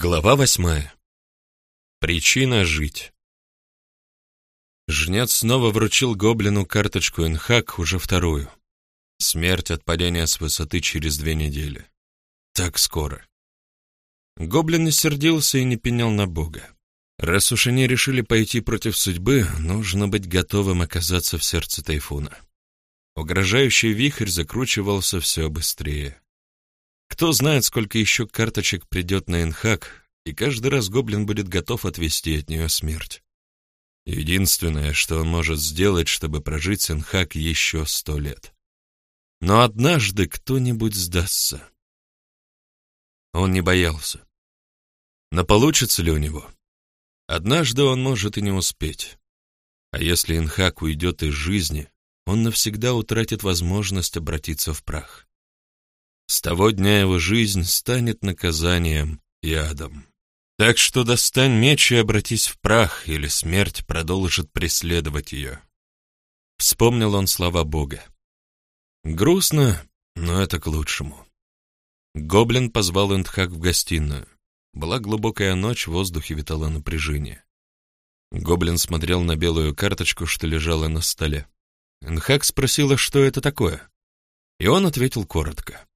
Глава восьмая. Причина жить. Жнец снова вручил гоблину карточку Инхак, уже вторую. Смерть от падения с высоты через две недели. Так скоро. Гоблин не сердился и не пенял на Бога. Раз уж они решили пойти против судьбы, нужно быть готовым оказаться в сердце тайфуна. Угрожающий вихрь закручивался все быстрее. Кто знает, сколько еще карточек придет на Энхак, и каждый раз гоблин будет готов отвести от нее смерть. Единственное, что он может сделать, чтобы прожить с Энхак еще сто лет. Но однажды кто-нибудь сдастся. Он не боялся. Но получится ли у него? Однажды он может и не успеть. А если Инхак уйдет из жизни, он навсегда утратит возможность обратиться в прах. С того дня его жизнь станет наказанием и адом. Так что достань меч и обратись в прах, или смерть продолжит преследовать ее. Вспомнил он слова Бога. Грустно, но это к лучшему. Гоблин позвал Эндхак в гостиную. Была глубокая ночь, в воздухе витало напряжение. Гоблин смотрел на белую карточку, что лежала на столе. Эндхак спросила, что это такое. И он ответил коротко.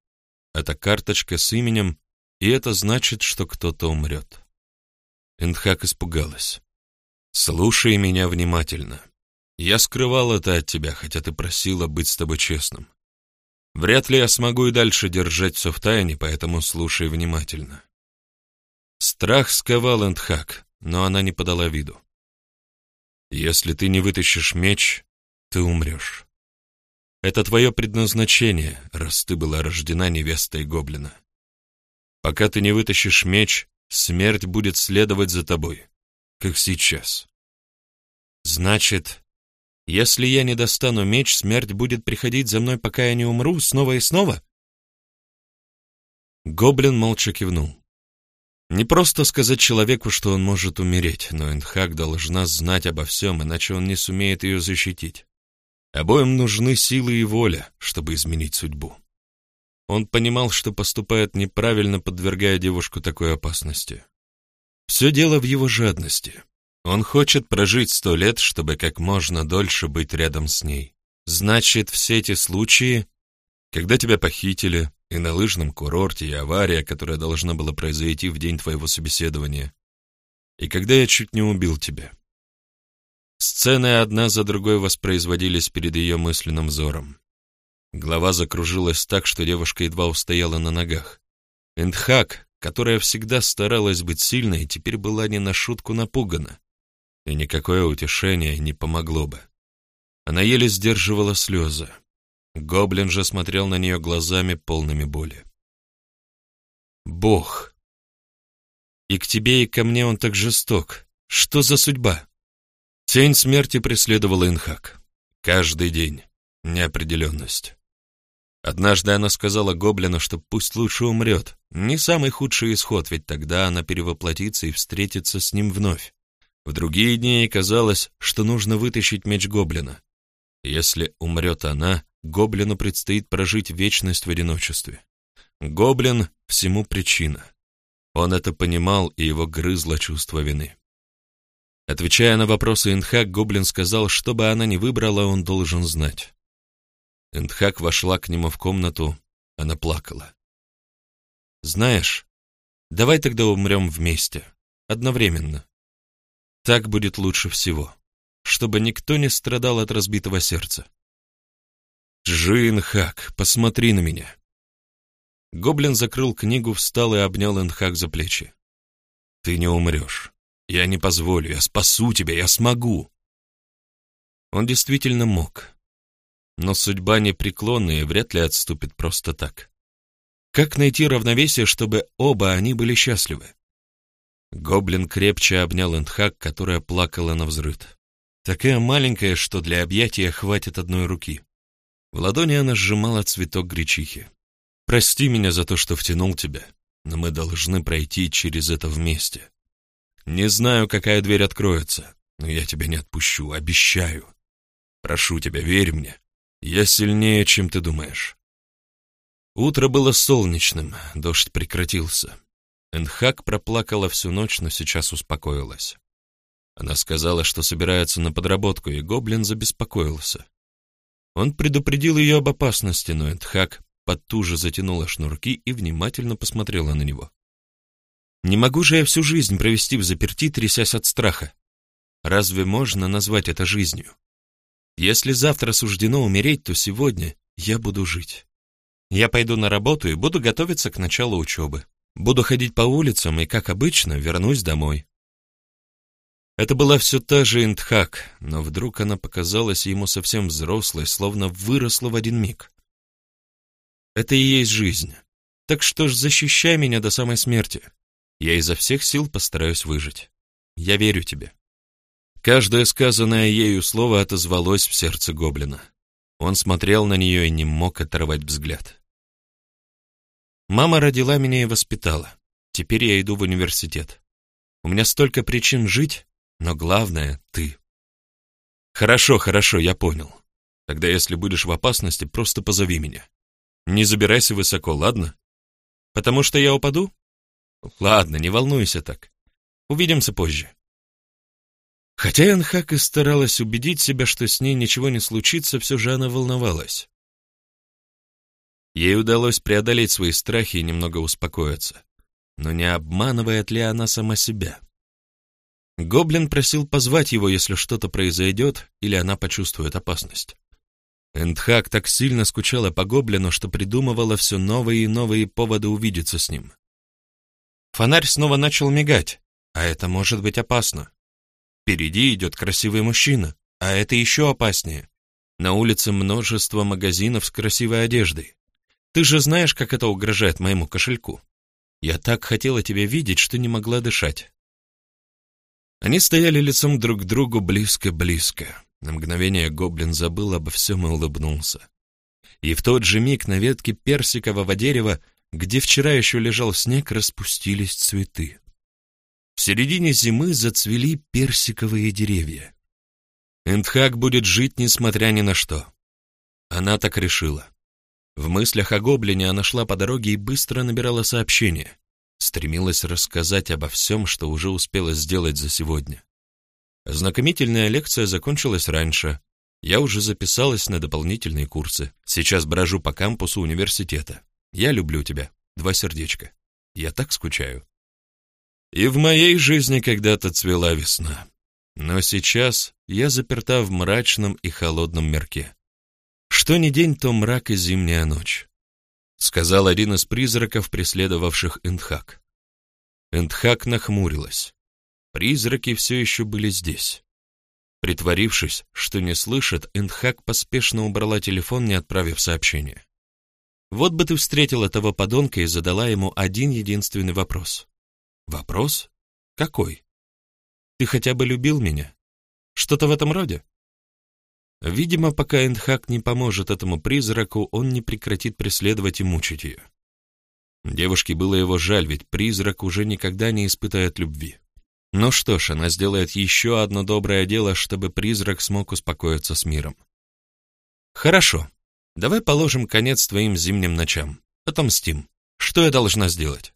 Это карточка с именем, и это значит, что кто-то умрет. Эндхак испугалась. «Слушай меня внимательно. Я скрывал это от тебя, хотя ты просила быть с тобой честным. Вряд ли я смогу и дальше держать все в тайне, поэтому слушай внимательно». Страх сковал Эндхак, но она не подала виду. «Если ты не вытащишь меч, ты умрешь. Это твое предназначение, раз ты была рождена невестой гоблина. Пока ты не вытащишь меч, смерть будет следовать за тобой, как сейчас. Значит, если я не достану меч, смерть будет приходить за мной, пока я не умру, снова и снова? Гоблин молча кивнул. Не просто сказать человеку, что он может умереть, но Энхак должна знать обо всем, иначе он не сумеет ее защитить. Обоим нужны силы и воля, чтобы изменить судьбу. Он понимал, что поступает неправильно, подвергая девушку такой опасности. Все дело в его жадности. Он хочет прожить сто лет, чтобы как можно дольше быть рядом с ней. Значит, все эти случаи, когда тебя похитили, и на лыжном курорте, и авария, которая должна была произойти в день твоего собеседования, и когда я чуть не убил тебя. Сцены одна за другой воспроизводились перед ее мысленным взором. Голова закружилась так, что девушка едва устояла на ногах. Эндхак, которая всегда старалась быть сильной, теперь была не на шутку напугана, и никакое утешение не помогло бы. Она еле сдерживала слезы. Гоблин же смотрел на нее глазами, полными боли. «Бог! И к тебе, и ко мне он так жесток. Что за судьба?» Тень смерти преследовала Инхак. Каждый день. Неопределенность. Однажды она сказала Гоблину, что пусть лучше умрет. Не самый худший исход, ведь тогда она перевоплотится и встретится с ним вновь. В другие дни ей казалось, что нужно вытащить меч Гоблина. Если умрет она, Гоблину предстоит прожить вечность в одиночестве. Гоблин — всему причина. Он это понимал, и его грызло чувство вины. Отвечая на вопросы Инхак, Гоблин сказал, что бы она ни выбрала, он должен знать. Эндхак вошла к нему в комнату, она плакала. «Знаешь, давай тогда умрем вместе, одновременно. Так будет лучше всего, чтобы никто не страдал от разбитого сердца». «Джинхак, посмотри на меня!» Гоблин закрыл книгу, встал и обнял Энхак за плечи. «Ты не умрешь. Я не позволю, я спасу тебя, я смогу. Он действительно мог. Но судьба непреклонная вряд ли отступит просто так. Как найти равновесие, чтобы оба они были счастливы? Гоблин крепче обнял Эндхак, которая плакала на взрыд. Такая маленькая, что для объятия хватит одной руки. В ладони она сжимала цветок гречихи. «Прости меня за то, что втянул тебя, но мы должны пройти через это вместе. Не знаю, какая дверь откроется, но я тебя не отпущу, обещаю. Прошу тебя, верь мне. Я сильнее, чем ты думаешь. Утро было солнечным, дождь прекратился. Энхак проплакала всю ночь, но сейчас успокоилась. Она сказала, что собирается на подработку, и гоблин забеспокоился. Он предупредил ее об опасности, но Эндхак потуже затянула шнурки и внимательно посмотрела на него. «Не могу же я всю жизнь провести в заперти, трясясь от страха. Разве можно назвать это жизнью? Если завтра суждено умереть, то сегодня я буду жить. Я пойду на работу и буду готовиться к началу учебы. Буду ходить по улицам и, как обычно, вернусь домой. Это была все та же Индхак, но вдруг она показалась ему совсем взрослой, словно выросла в один миг. Это и есть жизнь. Так что ж, защищай меня до самой смерти. Я изо всех сил постараюсь выжить. Я верю тебе. Каждое сказанное ею слово отозвалось в сердце гоблина. Он смотрел на нее и не мог оторвать взгляд. Мама родила меня и воспитала. Теперь я иду в университет. У меня столько причин жить, но главное — ты. Хорошо, хорошо, я понял. Тогда, если будешь в опасности, просто позови меня. Не забирайся высоко, ладно? Потому что я упаду? Ладно, не волнуйся так. Увидимся позже. Хотя Энхак и старалась убедить себя, что с ней ничего не случится, все же она волновалась. Ей удалось преодолеть свои страхи и немного успокоиться. Но не обманывает ли она сама себя? Гоблин просил позвать его, если что-то произойдет или она почувствует опасность. Эндхак так сильно скучала по гоблину, что придумывала все новые и новые поводы увидеться с ним. Фонарь снова начал мигать, а это может быть опасно. Впереди идет красивый мужчина, а это еще опаснее. На улице множество магазинов с красивой одеждой. Ты же знаешь, как это угрожает моему кошельку. Я так хотела тебя видеть, что не могла дышать. Они стояли лицом друг к другу близко-близко. На мгновение гоблин забыл обо всем и улыбнулся. И в тот же миг на ветке персикового дерева, где вчера еще лежал снег, распустились цветы. В середине зимы зацвели персиковые деревья. Эндхак будет жить, несмотря ни на что. Она так решила. В мыслях о гоблине она шла по дороге и быстро набирала сообщения стремилась рассказать обо всем, что уже успела сделать за сегодня. Знакомительная лекция закончилась раньше. Я уже записалась на дополнительные курсы. Сейчас брожу по кампусу университета. Я люблю тебя. Два сердечка. Я так скучаю. И в моей жизни когда-то цвела весна. Но сейчас я заперта в мрачном и холодном мирке. Что ни день, то мрак и зимняя ночь сказал один из призраков, преследовавших Эндхак. Эндхак нахмурилась. Призраки все еще были здесь. Притворившись, что не слышит, Эндхак поспешно убрала телефон, не отправив сообщение. Вот бы ты встретил этого подонка и задала ему один единственный вопрос. Вопрос? Какой? Ты хотя бы любил меня? Что-то в этом роде? Видимо, пока Эндхак не поможет этому призраку, он не прекратит преследовать и мучить ее. Девушке было его жаль, ведь призрак уже никогда не испытает любви. Ну что ж, она сделает еще одно доброе дело, чтобы призрак смог успокоиться с миром. Хорошо, давай положим конец твоим зимним ночам. Отомстим. Что я должна сделать?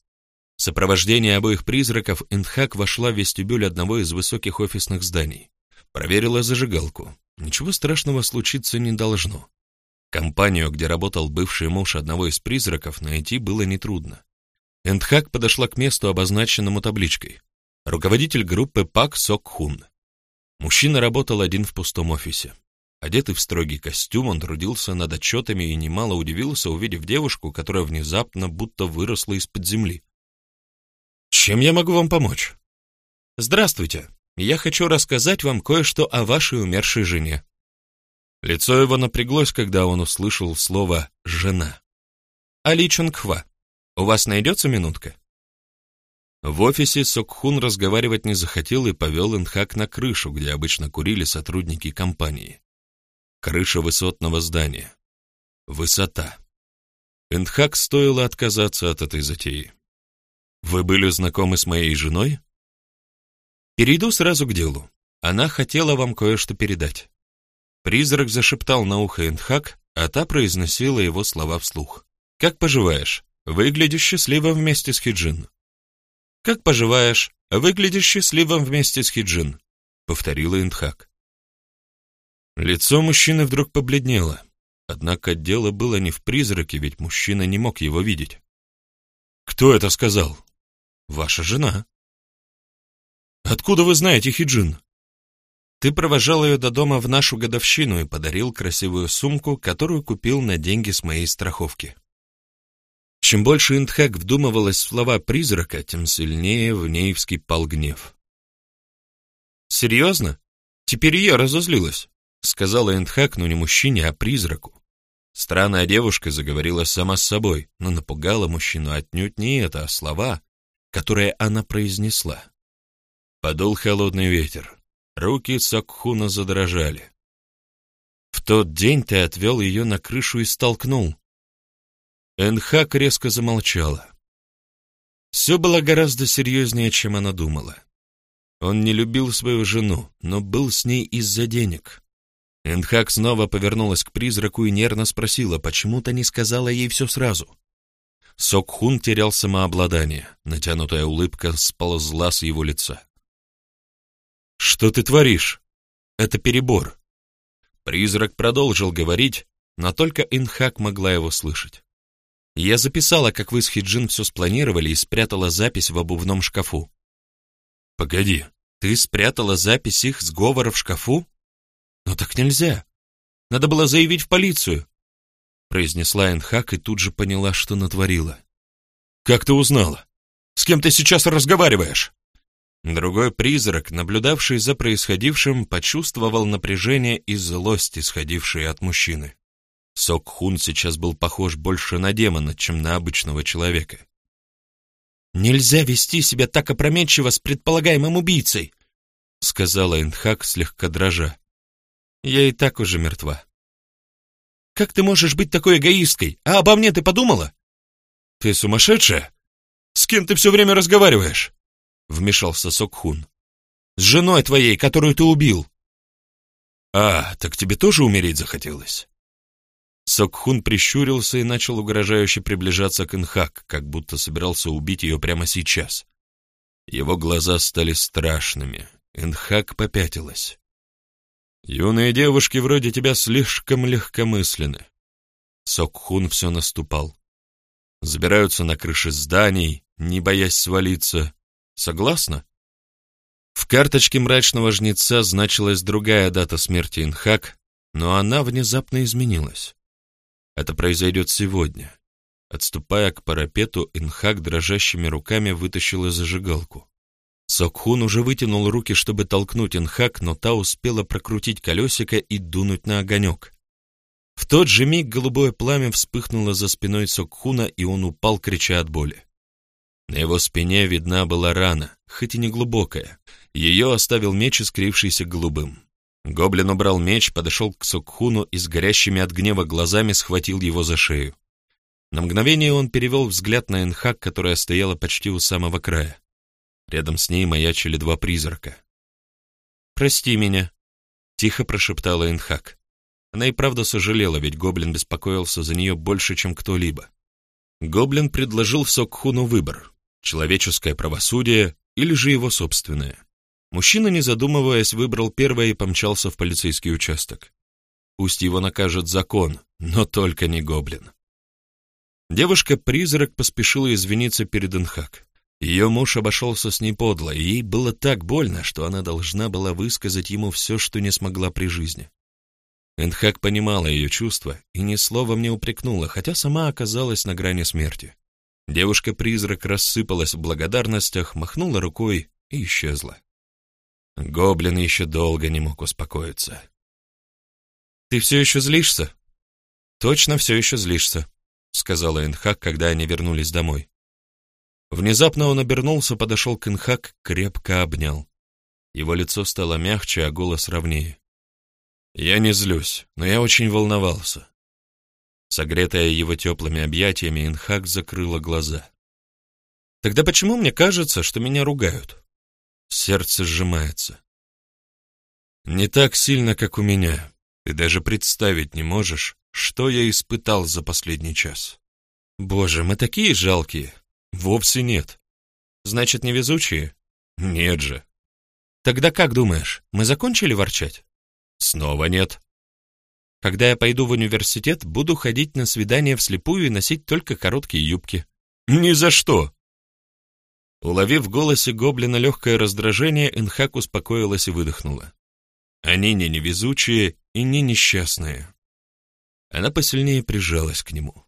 В сопровождении обоих призраков Эндхак вошла в вестибюль одного из высоких офисных зданий. Проверила зажигалку. Ничего страшного случиться не должно. Компанию, где работал бывший муж одного из призраков, найти было нетрудно. Эндхак подошла к месту, обозначенному табличкой. Руководитель группы Пак Сок Хун. Мужчина работал один в пустом офисе. Одетый в строгий костюм, он трудился над отчетами и немало удивился, увидев девушку, которая внезапно будто выросла из-под земли. «Чем я могу вам помочь?» «Здравствуйте», я хочу рассказать вам кое-что о вашей умершей жене». Лицо его напряглось, когда он услышал слово «жена». «Али Чунгхва, у вас найдется минутка?» В офисе Сокхун разговаривать не захотел и повел Инхак на крышу, где обычно курили сотрудники компании. Крыша высотного здания. Высота. Инхак стоило отказаться от этой затеи. «Вы были знакомы с моей женой?» Перейду сразу к делу. Она хотела вам кое-что передать. Призрак зашептал на ухо Эндхак, а та произносила его слова вслух. «Как поживаешь? Выглядишь счастливо вместе с Хиджин». «Как поживаешь? Выглядишь счастливым вместе с Хиджин», — повторила Индхак. Лицо мужчины вдруг побледнело. Однако дело было не в призраке, ведь мужчина не мог его видеть. «Кто это сказал?» «Ваша жена». «Откуда вы знаете Хиджин?» «Ты провожал ее до дома в нашу годовщину и подарил красивую сумку, которую купил на деньги с моей страховки». Чем больше Индхак вдумывалась в слова призрака, тем сильнее в ней вскипал гнев. «Серьезно? Теперь я разозлилась», — сказала Индхак, но не мужчине, а призраку. Странная девушка заговорила сама с собой, но напугала мужчину отнюдь не это, а слова, которые она произнесла. Подул холодный ветер. Руки Сокхуна задрожали. В тот день ты отвел ее на крышу и столкнул, Энхак резко замолчала. Все было гораздо серьезнее, чем она думала. Он не любил свою жену, но был с ней из-за денег. Энхак снова повернулась к призраку и нервно спросила, почему-то не сказала ей все сразу. Сокхун терял самообладание, натянутая улыбка сползла с его лица. «Что ты творишь? Это перебор». Призрак продолжил говорить, но только Инхак могла его слышать. Я записала, как вы с Хиджин все спланировали и спрятала запись в обувном шкафу. Погоди, ты спрятала запись их сговора в шкафу? Так нельзя. Надо было заявить в полицию. Произнесла Энхак и тут же поняла, что натворила. Как ты узнала? С кем ты сейчас разговариваешь? Другой призрак, наблюдавший за происходившим, почувствовал напряжение и злость, исходившие от мужчины. Сок Хун сейчас был похож больше на демона, чем на обычного человека. «Нельзя вести себя так опрометчиво с предполагаемым убийцей», сказала Эндхак, слегка дрожа. «Я и так уже мертва». «Как ты можешь быть такой эгоисткой? А обо мне ты подумала?» «Ты сумасшедшая? С кем ты все время разговариваешь?» Вмешался Сокхун. «С женой твоей, которую ты убил». «А, так тебе тоже умереть захотелось?» Сокхун прищурился и начал угрожающе приближаться к Инхак, как будто собирался убить ее прямо сейчас. Его глаза стали страшными. Инхак попятилась. «Юные девушки вроде тебя слишком легкомысленны». Сокхун все наступал. Забираются на крыши зданий, не боясь свалиться. Согласна? В карточке мрачного жнеца значилась другая дата смерти Инхак, но она внезапно изменилась. Это произойдет сегодня. Отступая к парапету, Инхак дрожащими руками вытащила зажигалку. Сокхун уже вытянул руки, чтобы толкнуть Инхак, но та успела прокрутить колесико и дунуть на огонек. В тот же миг голубое пламя вспыхнуло за спиной Сокхуна, и он упал, крича от боли. На его спине видна была рана, хоть и не глубокая. Ее оставил меч, искрившийся голубым. Гоблин убрал меч, подошел к Сукхуну и с горящими от гнева глазами схватил его за шею. На мгновение он перевел взгляд на Энхак, которая стояла почти у самого края. Рядом с ней маячили два призрака. «Прости меня», — тихо прошептала Энхак. Она и правда сожалела, ведь гоблин беспокоился за нее больше, чем кто-либо. Гоблин предложил Сокхуну выбор — человеческое правосудие или же его собственное. Мужчина, не задумываясь, выбрал первое и помчался в полицейский участок. Пусть его накажет закон, но только не гоблин. Девушка-призрак поспешила извиниться перед Инхак. Ее муж обошелся с ней подло, и ей было так больно, что она должна была высказать ему все, что не смогла при жизни. Энхак понимала ее чувства и ни словом не упрекнула, хотя сама оказалась на грани смерти. Девушка-призрак рассыпалась в благодарностях, махнула рукой и исчезла. Гоблин еще долго не мог успокоиться. «Ты все еще злишься?» «Точно все еще злишься», — сказала Энхак, когда они вернулись домой. Внезапно он обернулся, подошел к Инхак, крепко обнял. Его лицо стало мягче, а голос ровнее. «Я не злюсь, но я очень волновался». Согретая его теплыми объятиями, Инхак закрыла глаза. «Тогда почему мне кажется, что меня ругают?» Сердце сжимается. Не так сильно, как у меня. Ты даже представить не можешь, что я испытал за последний час. Боже, мы такие жалкие. Вовсе нет. Значит, невезучие? Нет же. Тогда как думаешь, мы закончили ворчать? Снова нет. Когда я пойду в университет, буду ходить на свидания вслепую и носить только короткие юбки. Ни за что. Уловив в голосе гоблина легкое раздражение, Энхак успокоилась и выдохнула. Они не невезучие и не несчастные. Она посильнее прижалась к нему.